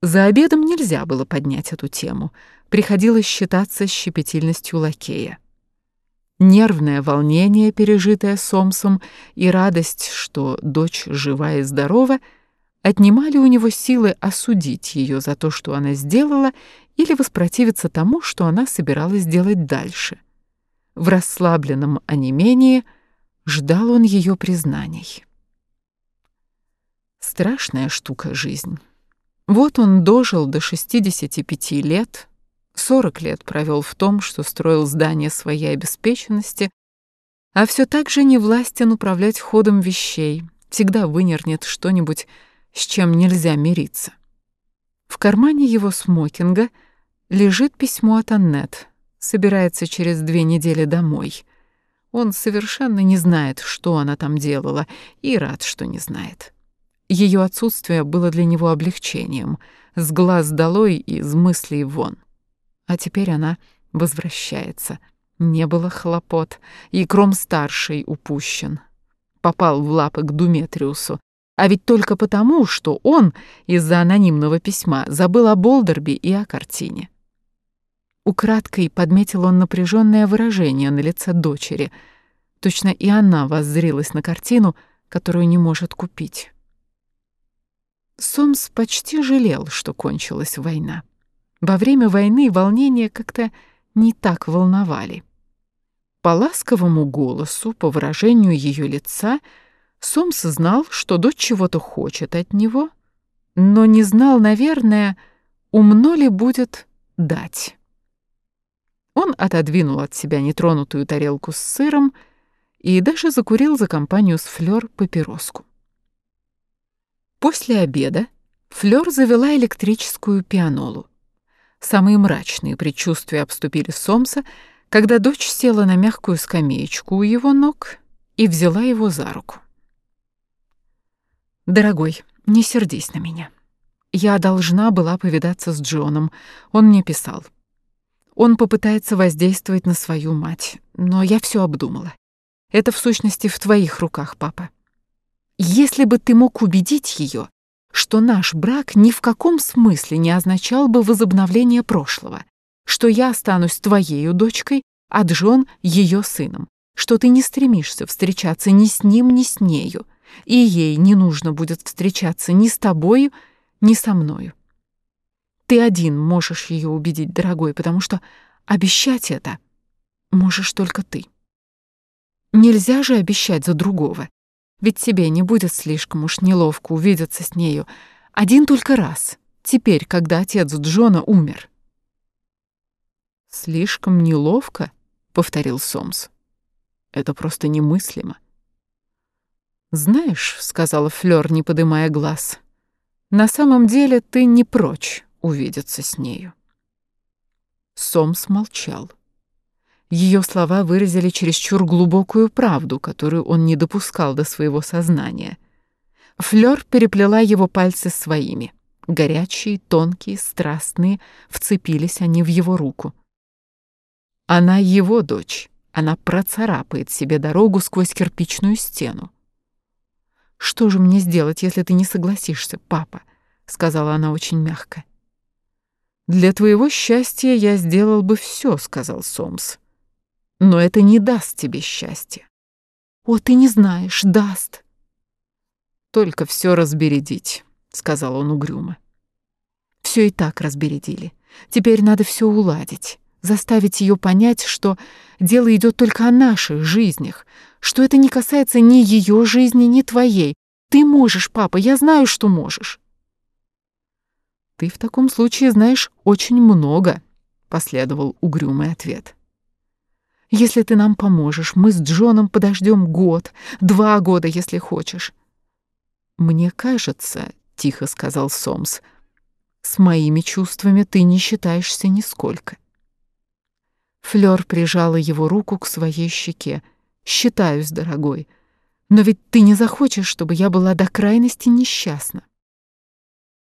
За обедом нельзя было поднять эту тему. Приходилось считаться щепетильностью лакея. Нервное волнение, пережитое Сомсом, и радость, что дочь жива и здорова, отнимали у него силы осудить ее за то, что она сделала, или воспротивиться тому, что она собиралась делать дальше. В расслабленном онемении ждал он ее признаний. Страшная штука жизнь. Вот он дожил до 65 лет, 40 лет провел в том, что строил здание своей обеспеченности, а все так же не властен управлять ходом вещей, всегда вынернет что-нибудь, с чем нельзя мириться. В кармане его смокинга лежит письмо от Аннет, собирается через две недели домой. Он совершенно не знает, что она там делала, и рад, что не знает. Ее отсутствие было для него облегчением, с глаз долой и из мыслей вон. А теперь она возвращается. Не было хлопот, и Кром-старший упущен. Попал в лапы к Думетриусу. А ведь только потому, что он из-за анонимного письма забыл о Болдерби и о картине. Украдкой подметил он напряженное выражение на лице дочери. Точно и она воззрилась на картину, которую не может купить. Сомс почти жалел, что кончилась война. Во время войны волнения как-то не так волновали. По ласковому голосу, по выражению ее лица, Сомс знал, что дочь чего-то хочет от него, но не знал, наверное, умно ли будет дать. Он отодвинул от себя нетронутую тарелку с сыром и даже закурил за компанию с Флёр папироску. После обеда Флёр завела электрическую пианолу. Самые мрачные предчувствия обступили Сомса, когда дочь села на мягкую скамеечку у его ног и взяла его за руку. «Дорогой, не сердись на меня. Я должна была повидаться с Джоном. Он мне писал. Он попытается воздействовать на свою мать, но я все обдумала. Это в сущности в твоих руках, папа. Если бы ты мог убедить ее, что наш брак ни в каком смысле не означал бы возобновление прошлого, что я останусь твоею дочкой, а Джон — ее сыном, что ты не стремишься встречаться ни с ним, ни с нею, и ей не нужно будет встречаться ни с тобою, ни со мною. Ты один можешь ее убедить, дорогой, потому что обещать это можешь только ты. Нельзя же обещать за другого. Ведь тебе не будет слишком уж неловко увидеться с нею один только раз, теперь, когда отец Джона умер. «Слишком неловко?» — повторил Сомс. «Это просто немыслимо». «Знаешь», — сказала Флёр, не подымая глаз, — «на самом деле ты не прочь увидеться с нею». Сомс молчал. Ее слова выразили чересчур глубокую правду, которую он не допускал до своего сознания. Флёр переплела его пальцы своими. Горячие, тонкие, страстные, вцепились они в его руку. Она его дочь. Она процарапает себе дорогу сквозь кирпичную стену. «Что же мне сделать, если ты не согласишься, папа?» — сказала она очень мягко. «Для твоего счастья я сделал бы все», — сказал Сомс. Но это не даст тебе счастья. О, ты не знаешь, даст. Только все разбередить, сказал он угрюмо. Все и так разбередили. Теперь надо все уладить, заставить ее понять, что дело идет только о наших жизнях, что это не касается ни ее жизни, ни твоей. Ты можешь, папа, я знаю, что можешь. Ты в таком случае знаешь очень много, последовал угрюмый ответ. Если ты нам поможешь, мы с Джоном подождем год, два года, если хочешь. Мне кажется, тихо сказал Сомс, с моими чувствами ты не считаешься нисколько. Флёр прижала его руку к своей щеке. Считаюсь, дорогой. Но ведь ты не захочешь, чтобы я была до крайности несчастна.